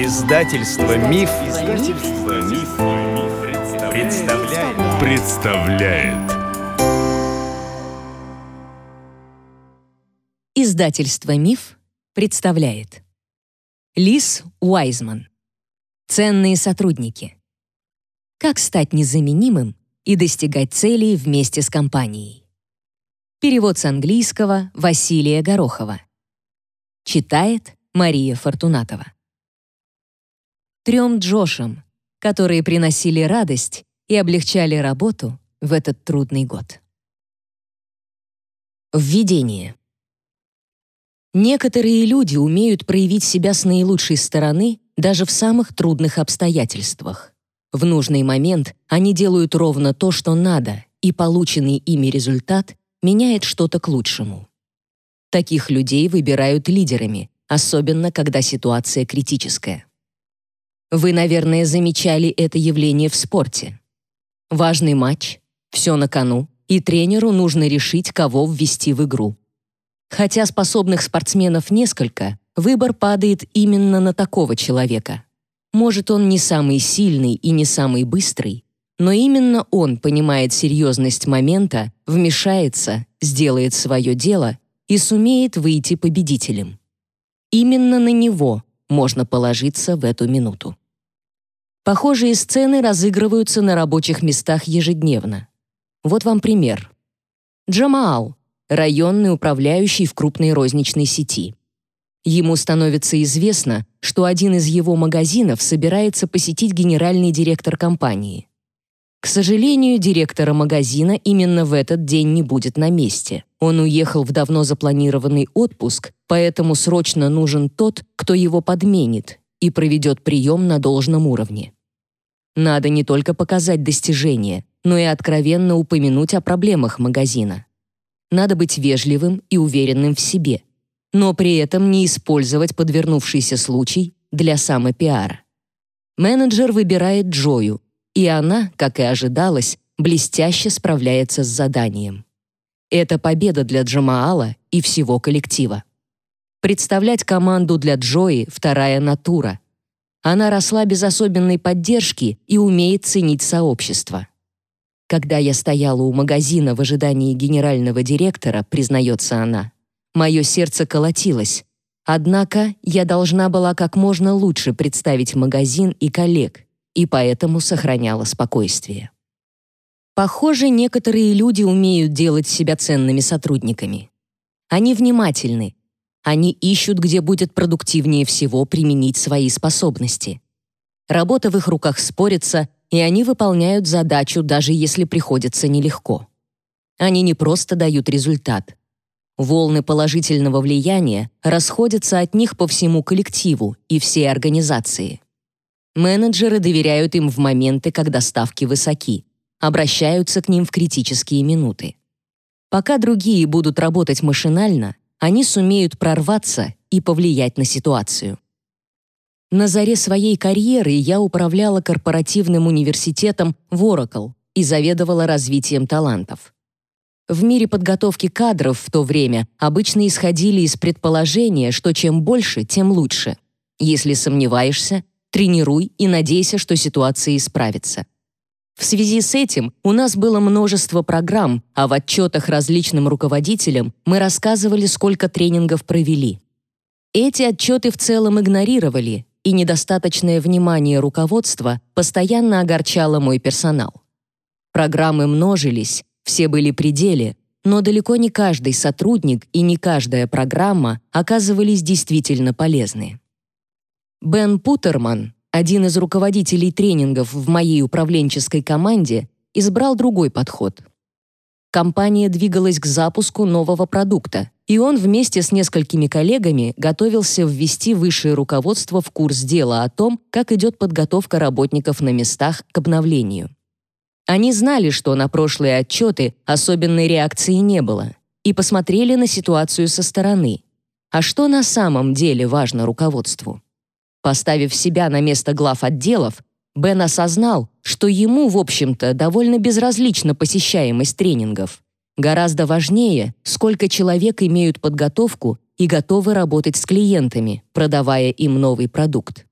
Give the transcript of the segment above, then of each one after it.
Издательство Миф, Издательство Миф, представляет. представляет. Издательство Миф представляет. Лис Уайзман. Ценные сотрудники. Как стать незаменимым и достигать целей вместе с компанией. Перевод с английского Василия Горохова. Читает Мария Фортунатова. Трем Джошам, которые приносили радость и облегчали работу в этот трудный год. Введение. Некоторые люди умеют проявить себя с наилучшей стороны даже в самых трудных обстоятельствах. В нужный момент они делают ровно то, что надо, и полученный ими результат меняет что-то к лучшему. Таких людей выбирают лидерами, особенно когда ситуация критическая. Вы, наверное, замечали это явление в спорте. Важный матч, все на кону, и тренеру нужно решить, кого ввести в игру. Хотя способных спортсменов несколько, выбор падает именно на такого человека. Может, он не самый сильный и не самый быстрый, но именно он понимает серьезность момента, вмешается, сделает свое дело и сумеет выйти победителем. Именно на него можно положиться в эту минуту. Похожие сцены разыгрываются на рабочих местах ежедневно. Вот вам пример. Джамаал, районный управляющий в крупной розничной сети. Ему становится известно, что один из его магазинов собирается посетить генеральный директор компании. К сожалению, директора магазина именно в этот день не будет на месте. Он уехал в давно запланированный отпуск, поэтому срочно нужен тот, кто его подменит и проведет прием на должном уровне. Надо не только показать достижения, но и откровенно упомянуть о проблемах магазина. Надо быть вежливым и уверенным в себе, но при этом не использовать подвернувшийся случай для самопиара. Менеджер выбирает Джою, и она, как и ожидалось, блестяще справляется с заданием. Это победа для Джамаала и всего коллектива. Представлять команду для Джои — вторая натура. Она росла без особенной поддержки и умеет ценить сообщество. Когда я стояла у магазина в ожидании генерального директора, признается она, мое сердце колотилось. Однако я должна была как можно лучше представить магазин и коллег, и поэтому сохраняла спокойствие. Похоже, некоторые люди умеют делать себя ценными сотрудниками. Они внимательны. Они ищут, где будет продуктивнее всего применить свои способности. Работа в их руках спорится, и они выполняют задачу, даже если приходится нелегко. Они не просто дают результат. Волны положительного влияния расходятся от них по всему коллективу и всей организации. Менеджеры доверяют им в моменты, когда ставки высоки, обращаются к ним в критические минуты. Пока другие будут работать машинально, они сумеют прорваться и повлиять на ситуацию. На заре своей карьеры я управляла корпоративным университетом в Oracle и заведовала развитием талантов. В мире подготовки кадров в то время обычно исходили из предположения, что чем больше, тем лучше. Если сомневаешься, тренируй и надейся, что ситуация исправится. В связи с этим у нас было множество программ, а в отчетах различным руководителям мы рассказывали, сколько тренингов провели. Эти отчеты в целом игнорировали, и недостаточное внимание руководства постоянно огорчало мой персонал. Программы множились, все были при но далеко не каждый сотрудник и не каждая программа оказывались действительно полезны. Бен Путерман, один из руководителей тренингов в моей управленческой команде, избрал другой подход. Компания двигалась к запуску нового продукта, и он вместе с несколькими коллегами готовился ввести высшее руководство в курс дела о том, как идет подготовка работников на местах к обновлению. Они знали, что на прошлые отчеты особенной реакции не было, и посмотрели на ситуацию со стороны. А что на самом деле важно руководству? Поставив себя на место глав отделов, Бен осознал, что ему, в общем-то, довольно безразлична посещаемость тренингов. Гораздо важнее, сколько человек имеют подготовку и готовы работать с клиентами, продавая им новый продукт.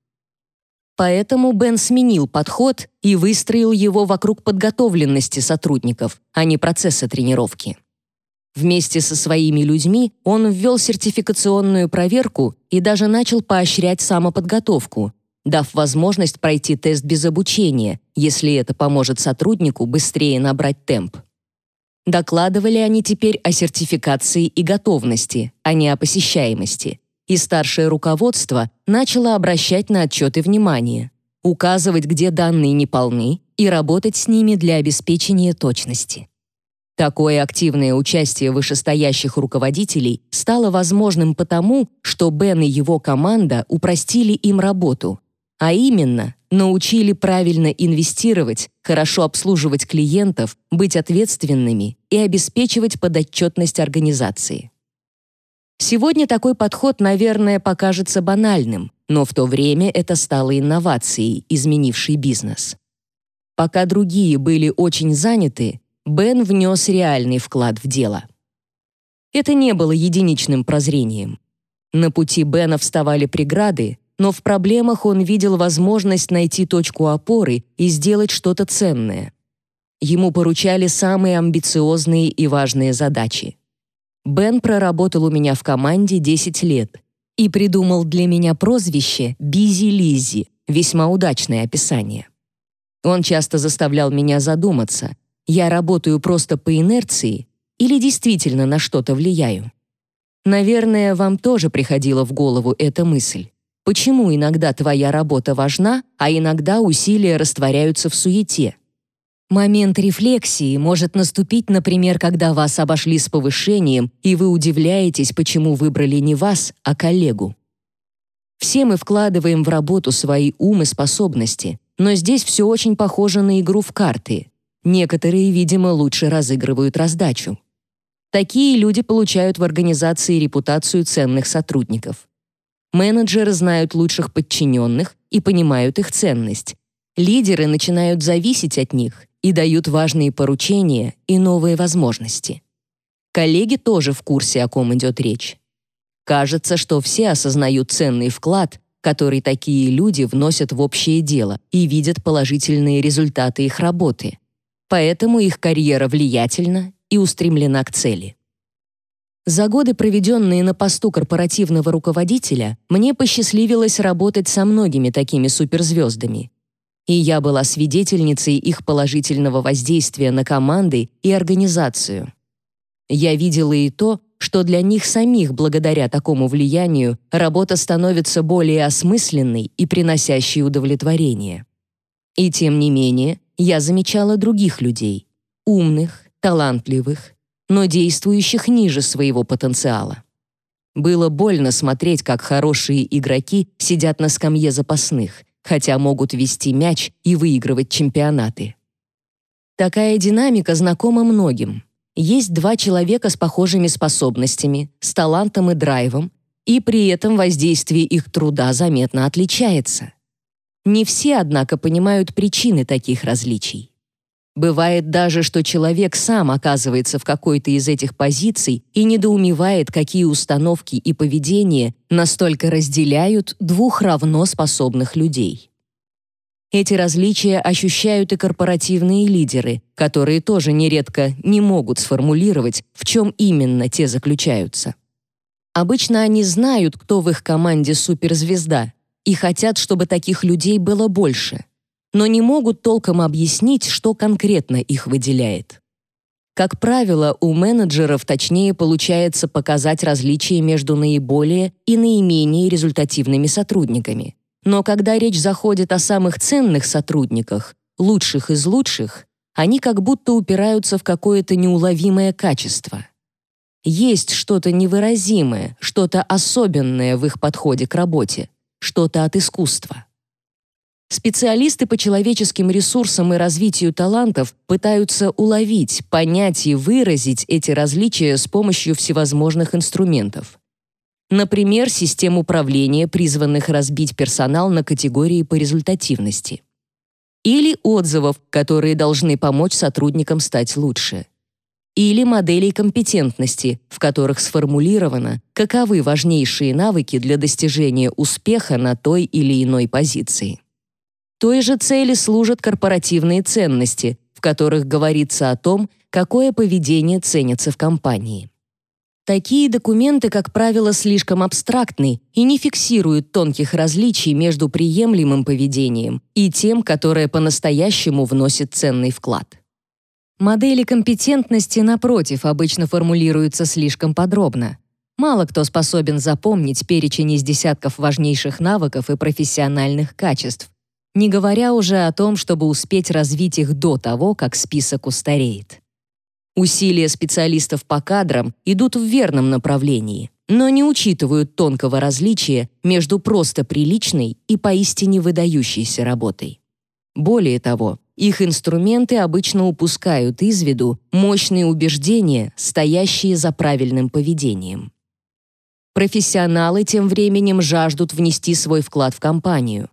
Поэтому Бен сменил подход и выстроил его вокруг подготовленности сотрудников, а не процесса тренировки. Вместе со своими людьми он ввел сертификационную проверку и даже начал поощрять самоподготовку, дав возможность пройти тест без обучения, если это поможет сотруднику быстрее набрать темп. Докладывали они теперь о сертификации и готовности, а не о посещаемости. И старшее руководство начало обращать на отчеты внимание, указывать, где данные не полны, и работать с ними для обеспечения точности. Такое активное участие вышестоящих руководителей стало возможным потому, что Бен и его команда упростили им работу, а именно научили правильно инвестировать, хорошо обслуживать клиентов, быть ответственными и обеспечивать подотчетность организации. Сегодня такой подход, наверное, покажется банальным, но в то время это стало инновацией, изменившей бизнес. Пока другие были очень заняты, Бен внес реальный вклад в дело. Это не было единичным прозрением. На пути Бена вставали преграды, но в проблемах он видел возможность найти точку опоры и сделать что-то ценное. Ему поручали самые амбициозные и важные задачи. Бен проработал у меня в команде 10 лет и придумал для меня прозвище «Бизи Лиззи», весьма удачное описание. Он часто заставлял меня задуматься — я работаю просто по инерции или действительно на что-то влияю? Наверное, вам тоже приходила в голову эта мысль. Почему иногда твоя работа важна, а иногда усилия растворяются в суете? Момент рефлексии может наступить, например, когда вас обошли с повышением, и вы удивляетесь, почему выбрали не вас, а коллегу. Все мы вкладываем в работу свои ум и способности, но здесь все очень похоже на игру в карты. Некоторые, видимо, лучше разыгрывают раздачу. Такие люди получают в организации репутацию ценных сотрудников. Менеджеры знают лучших подчиненных и понимают их ценность. Лидеры начинают зависеть от них и дают важные поручения и новые возможности. Коллеги тоже в курсе, о ком идет речь. Кажется, что все осознают ценный вклад, который такие люди вносят в общее дело и видят положительные результаты их работы поэтому их карьера влиятельна и устремлена к цели. За годы, проведенные на посту корпоративного руководителя, мне посчастливилось работать со многими такими суперзвездами. И я была свидетельницей их положительного воздействия на команды и организацию. Я видела и то, что для них самих благодаря такому влиянию работа становится более осмысленной и приносящей удовлетворение. И тем не менее, я замечала других людей, умных, талантливых, но действующих ниже своего потенциала. Было больно смотреть, как хорошие игроки сидят на скамье запасных, хотя могут вести мяч и выигрывать чемпионаты. Такая динамика знакома многим. Есть два человека с похожими способностями, с талантом и драйвом, и при этом воздействие их труда заметно отличается. Не все, однако, понимают причины таких различий. Бывает даже, что человек сам оказывается в какой-то из этих позиций и недоумевает, какие установки и поведение настолько разделяют двух равно способных людей. Эти различия ощущают и корпоративные лидеры, которые тоже нередко не могут сформулировать, в чем именно те заключаются. Обычно они знают, кто в их команде суперзвезда, и хотят, чтобы таких людей было больше, но не могут толком объяснить, что конкретно их выделяет. Как правило, у менеджеров точнее получается показать различия между наиболее и наименее результативными сотрудниками. Но когда речь заходит о самых ценных сотрудниках, лучших из лучших, они как будто упираются в какое-то неуловимое качество. Есть что-то невыразимое, что-то особенное в их подходе к работе что-то от искусства. Специалисты по человеческим ресурсам и развитию талантов пытаются уловить, понять и выразить эти различия с помощью всевозможных инструментов. Например, систем управления, призванных разбить персонал на категории по результативности. Или отзывов, которые должны помочь сотрудникам стать лучше или моделей компетентности, в которых сформулировано, каковы важнейшие навыки для достижения успеха на той или иной позиции. Той же цели служат корпоративные ценности, в которых говорится о том, какое поведение ценится в компании. Такие документы, как правило, слишком абстрактны и не фиксируют тонких различий между приемлемым поведением и тем, которое по-настоящему вносит ценный вклад. Модели компетентности, напротив, обычно формулируются слишком подробно. Мало кто способен запомнить перечень из десятков важнейших навыков и профессиональных качеств, не говоря уже о том, чтобы успеть развить их до того, как список устареет. Усилия специалистов по кадрам идут в верном направлении, но не учитывают тонкого различия между просто приличной и поистине выдающейся работой. Более того, их инструменты обычно упускают из виду мощные убеждения, стоящие за правильным поведением. Профессионалы тем временем жаждут внести свой вклад в компанию.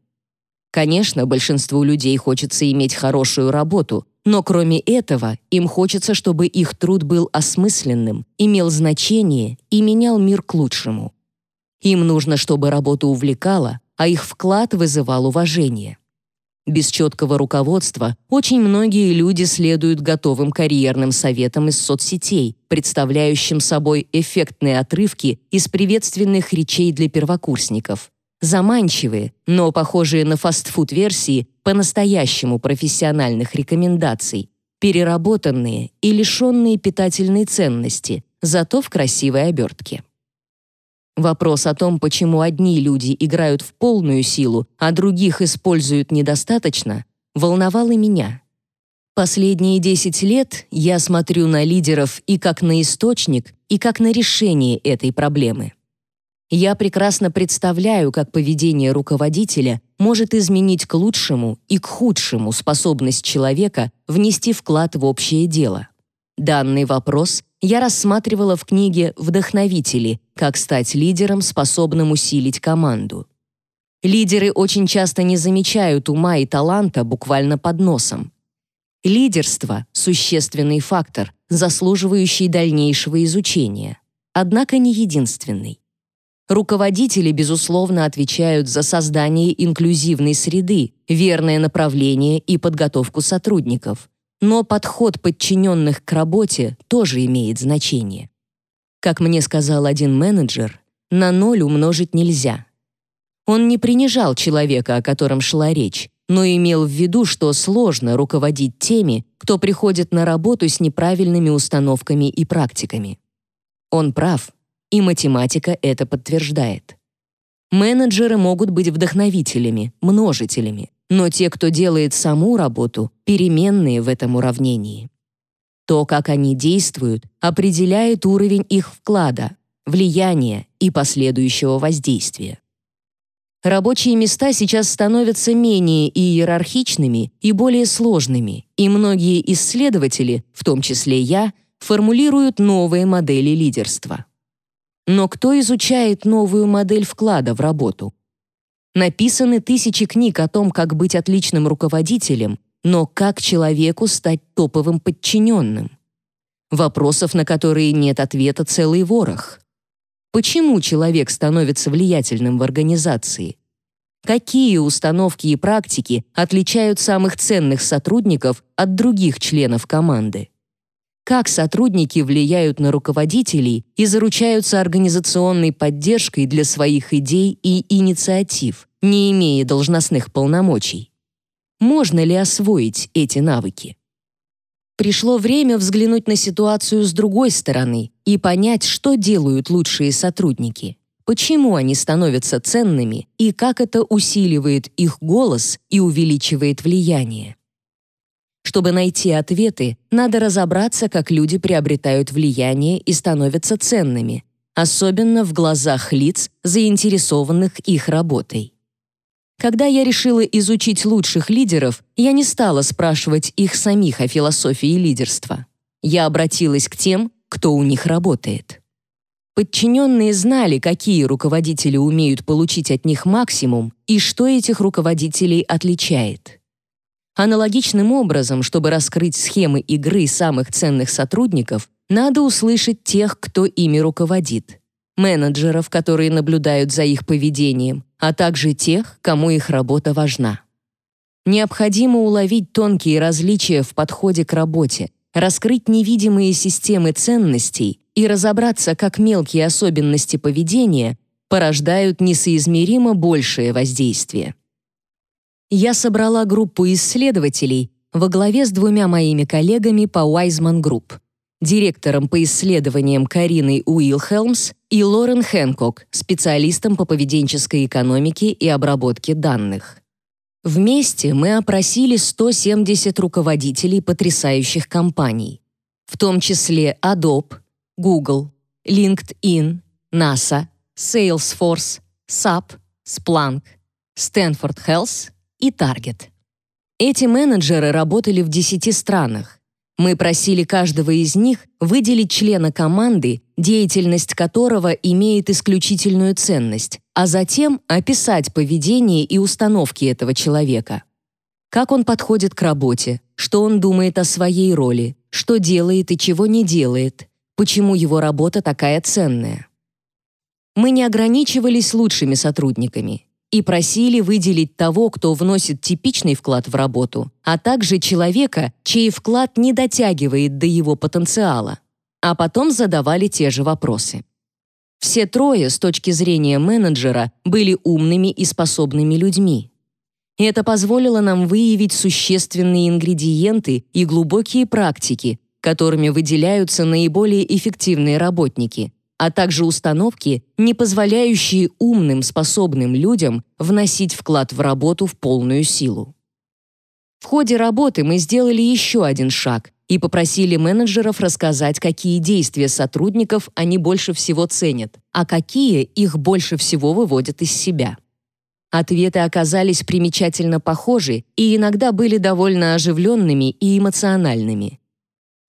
Конечно, большинству людей хочется иметь хорошую работу, но кроме этого, им хочется, чтобы их труд был осмысленным, имел значение и менял мир к лучшему. Им нужно, чтобы работа увлекала, а их вклад вызывал уважение. Без четкого руководства очень многие люди следуют готовым карьерным советам из соцсетей, представляющим собой эффектные отрывки из приветственных речей для первокурсников, заманчивые, но похожие на фастфуд-версии по-настоящему профессиональных рекомендаций, переработанные и лишенные питательной ценности, зато в красивой обертке. Вопрос о том, почему одни люди играют в полную силу, а других используют недостаточно, волновал и меня. Последние 10 лет я смотрю на лидеров и как на источник, и как на решение этой проблемы. Я прекрасно представляю, как поведение руководителя может изменить к лучшему и к худшему способность человека внести вклад в общее дело. Данный вопрос я рассматривала в книге «Вдохновители. Как стать лидером, способным усилить команду». Лидеры очень часто не замечают ума и таланта буквально под носом. Лидерство — существенный фактор, заслуживающий дальнейшего изучения, однако не единственный. Руководители, безусловно, отвечают за создание инклюзивной среды, верное направление и подготовку сотрудников. Но подход подчиненных к работе тоже имеет значение. Как мне сказал один менеджер, на ноль умножить нельзя. Он не принижал человека, о котором шла речь, но имел в виду, что сложно руководить теми, кто приходит на работу с неправильными установками и практиками. Он прав, и математика это подтверждает. Менеджеры могут быть вдохновителями, множителями, но те, кто делает саму работу, переменные в этом уравнении. То, как они действуют, определяет уровень их вклада, влияния и последующего воздействия. Рабочие места сейчас становятся менее иерархичными и более сложными, и многие исследователи, в том числе я, формулируют новые модели лидерства. Но кто изучает новую модель вклада в работу? Написаны тысячи книг о том, как быть отличным руководителем, но как человеку стать топовым подчиненным? Вопросов, на которые нет ответа, целый ворох. Почему человек становится влиятельным в организации? Какие установки и практики отличают самых ценных сотрудников от других членов команды? Как сотрудники влияют на руководителей и заручаются организационной поддержкой для своих идей и инициатив, не имея должностных полномочий. Можно ли освоить эти навыки? Пришло время взглянуть на ситуацию с другой стороны и понять, что делают лучшие сотрудники, почему они становятся ценными и как это усиливает их голос и увеличивает влияние. Чтобы найти ответы, надо разобраться, как люди приобретают влияние и становятся ценными, особенно в глазах лиц, заинтересованных их работой. Когда я решила изучить лучших лидеров, я не стала спрашивать их самих о философии лидерства. Я обратилась к тем, кто у них работает. Подчиненные знали, какие руководители умеют получить от них максимум и что этих руководителей отличает. Аналогичным образом, чтобы раскрыть схемы игры самых ценных сотрудников, надо услышать тех, кто ими руководит, менеджеров, которые наблюдают за их поведением, а также тех, кому их работа важна. Необходимо уловить тонкие различия в подходе к работе, раскрыть невидимые системы ценностей и разобраться, как мелкие особенности поведения порождают несоизмеримо большее воздействие. Я собрала группу исследователей во главе с двумя моими коллегами по Wiseman Group, директором по исследованиям Кариной Уилхелмс и Лорен Хэнкок, специалистом по поведенческой экономике и обработке данных. Вместе мы опросили 170 руководителей потрясающих компаний, в том числе Adobe, Google, LinkedIn, NASA, Salesforce, SAP, Splunk, Stanford Health и Target. Эти менеджеры работали в 10 странах. Мы просили каждого из них выделить члена команды, деятельность которого имеет исключительную ценность, а затем описать поведение и установки этого человека. Как он подходит к работе, что он думает о своей роли, что делает и чего не делает, почему его работа такая ценная. Мы не ограничивались лучшими сотрудниками и просили выделить того, кто вносит типичный вклад в работу, а также человека, чей вклад не дотягивает до его потенциала, а потом задавали те же вопросы. Все трое, с точки зрения менеджера, были умными и способными людьми. Это позволило нам выявить существенные ингредиенты и глубокие практики, которыми выделяются наиболее эффективные работники, а также установки, не позволяющие умным, способным людям вносить вклад в работу в полную силу. В ходе работы мы сделали еще один шаг и попросили менеджеров рассказать, какие действия сотрудников они больше всего ценят, а какие их больше всего выводят из себя. Ответы оказались примечательно похожи и иногда были довольно оживленными и эмоциональными.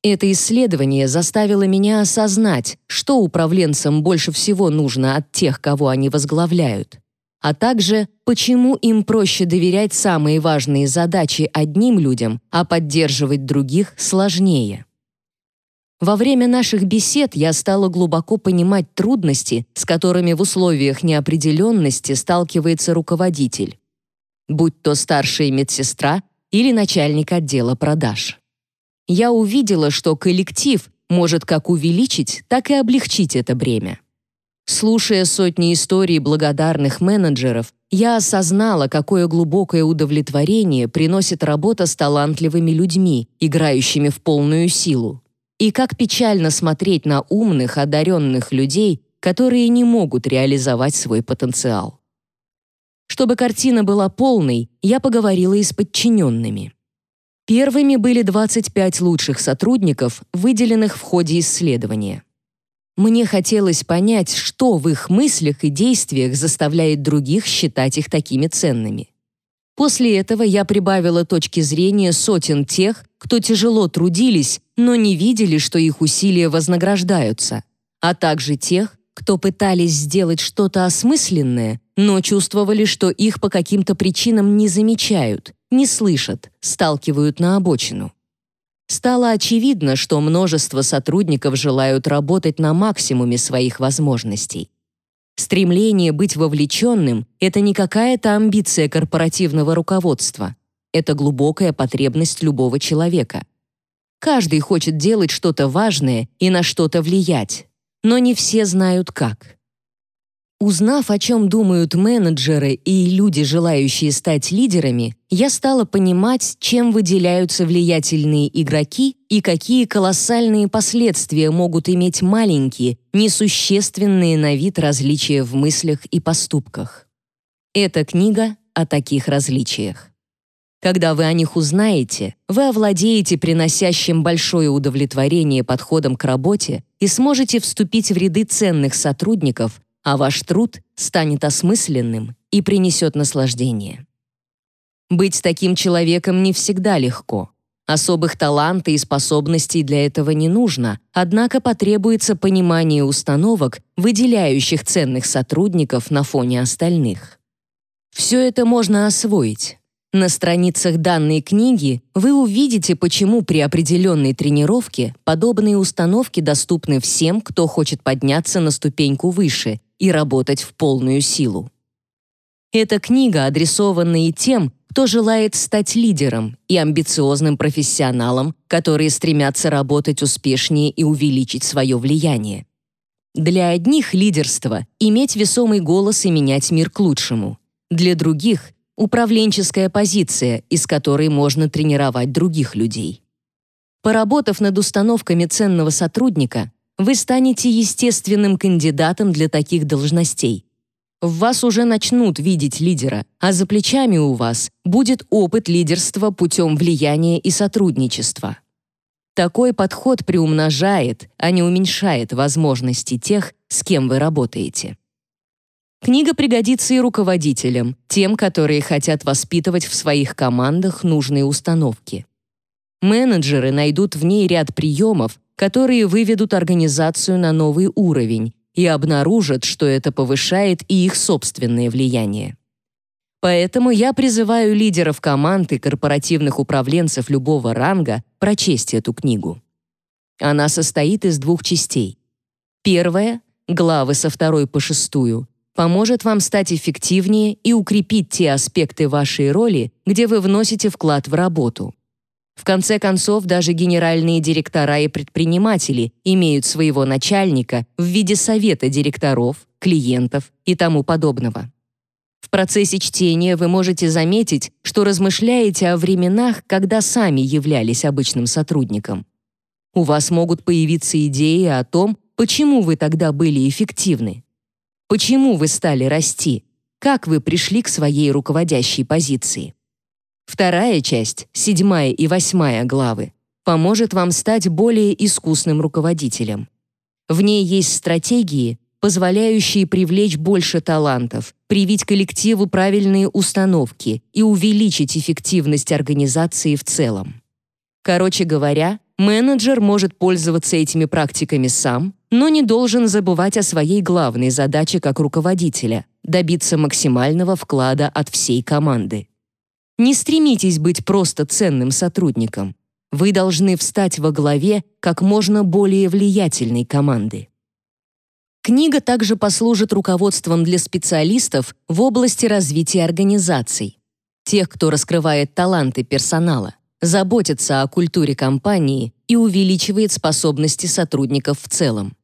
Это исследование заставило меня осознать, что управленцам больше всего нужно от тех, кого они возглавляют, а также почему им проще доверять самые важные задачи одним людям, а поддерживать других сложнее. Во время наших бесед я стала глубоко понимать трудности, с которыми в условиях неопределенности сталкивается руководитель, будь то старшая медсестра или начальник отдела продаж я увидела, что коллектив может как увеличить, так и облегчить это бремя. Слушая сотни историй благодарных менеджеров, я осознала, какое глубокое удовлетворение приносит работа с талантливыми людьми, играющими в полную силу. И как печально смотреть на умных, одаренных людей, которые не могут реализовать свой потенциал. Чтобы картина была полной, я поговорила и с подчиненными. Первыми были 25 лучших сотрудников, выделенных в ходе исследования. Мне хотелось понять, что в их мыслях и действиях заставляет других считать их такими ценными. После этого я прибавила точки зрения сотен тех, кто тяжело трудились, но не видели, что их усилия вознаграждаются, а также тех, кто пытались сделать что-то осмысленное, но чувствовали, что их по каким-то причинам не замечают, не слышат, сталкивают на обочину. Стало очевидно, что множество сотрудников желают работать на максимуме своих возможностей. Стремление быть вовлеченным — это не какая-то амбиция корпоративного руководства. Это глубокая потребность любого человека. Каждый хочет делать что-то важное и на что-то влиять, но не все знают как. Узнав, о чем думают менеджеры и люди, желающие стать лидерами, я стала понимать, чем выделяются влиятельные игроки и какие колоссальные последствия могут иметь маленькие, несущественные на вид различия в мыслях и поступках. Эта книга о таких различиях. Когда вы о них узнаете, вы овладеете приносящим большое удовлетворение подходом к работе и сможете вступить в ряды ценных сотрудников, а ваш труд станет осмысленным и принесет наслаждение. Быть таким человеком не всегда легко. Особых талантов и способностей для этого не нужно, однако потребуется понимание установок, выделяющих ценных сотрудников на фоне остальных. Все это можно освоить. На страницах данной книги вы увидите, почему при определенной тренировке подобные установки доступны всем, кто хочет подняться на ступеньку выше и работать в полную силу. Эта книга адресована и тем, кто желает стать лидером и амбициозным профессионалом, которые стремятся работать успешнее и увеличить свое влияние. Для одних лидерство — иметь весомый голос и менять мир к лучшему. Для других — управленческая позиция, из которой можно тренировать других людей. Поработав над установками ценного сотрудника, вы станете естественным кандидатом для таких должностей. В вас уже начнут видеть лидера, а за плечами у вас будет опыт лидерства путем влияния и сотрудничества. Такой подход приумножает, а не уменьшает возможности тех, с кем вы работаете. Книга пригодится и руководителям, тем, которые хотят воспитывать в своих командах нужные установки. Менеджеры найдут в ней ряд приемов, которые выведут организацию на новый уровень и обнаружат, что это повышает и их собственное влияние. Поэтому я призываю лидеров команд и корпоративных управленцев любого ранга прочесть эту книгу. Она состоит из двух частей. Первая, главы со второй по шестую, поможет вам стать эффективнее и укрепить те аспекты вашей роли, где вы вносите вклад в работу. В конце концов, даже генеральные директора и предприниматели имеют своего начальника в виде совета директоров, клиентов и тому подобного. В процессе чтения вы можете заметить, что размышляете о временах, когда сами являлись обычным сотрудником. У вас могут появиться идеи о том, почему вы тогда были эффективны. Почему вы стали расти? Как вы пришли к своей руководящей позиции? Вторая часть, седьмая и восьмая главы, поможет вам стать более искусным руководителем. В ней есть стратегии, позволяющие привлечь больше талантов, привить коллективу правильные установки и увеличить эффективность организации в целом. Короче говоря, менеджер может пользоваться этими практиками сам, но не должен забывать о своей главной задаче как руководителя – добиться максимального вклада от всей команды. Не стремитесь быть просто ценным сотрудником. Вы должны встать во главе как можно более влиятельной команды. Книга также послужит руководством для специалистов в области развития организаций, тех, кто раскрывает таланты персонала, заботится о культуре компании и увеличивает способности сотрудников в целом.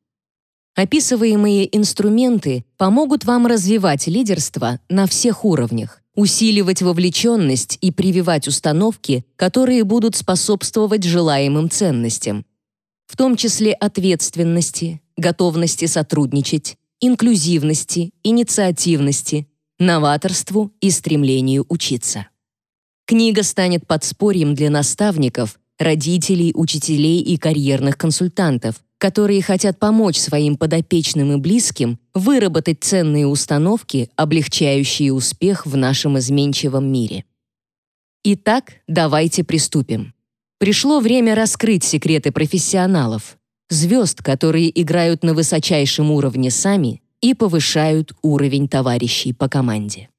Описываемые инструменты помогут вам развивать лидерство на всех уровнях усиливать вовлеченность и прививать установки, которые будут способствовать желаемым ценностям, в том числе ответственности, готовности сотрудничать, инклюзивности, инициативности, новаторству и стремлению учиться. Книга станет подспорьем для наставников, родителей, учителей и карьерных консультантов, которые хотят помочь своим подопечным и близким выработать ценные установки, облегчающие успех в нашем изменчивом мире. Итак, давайте приступим. Пришло время раскрыть секреты профессионалов, звезд, которые играют на высочайшем уровне сами и повышают уровень товарищей по команде.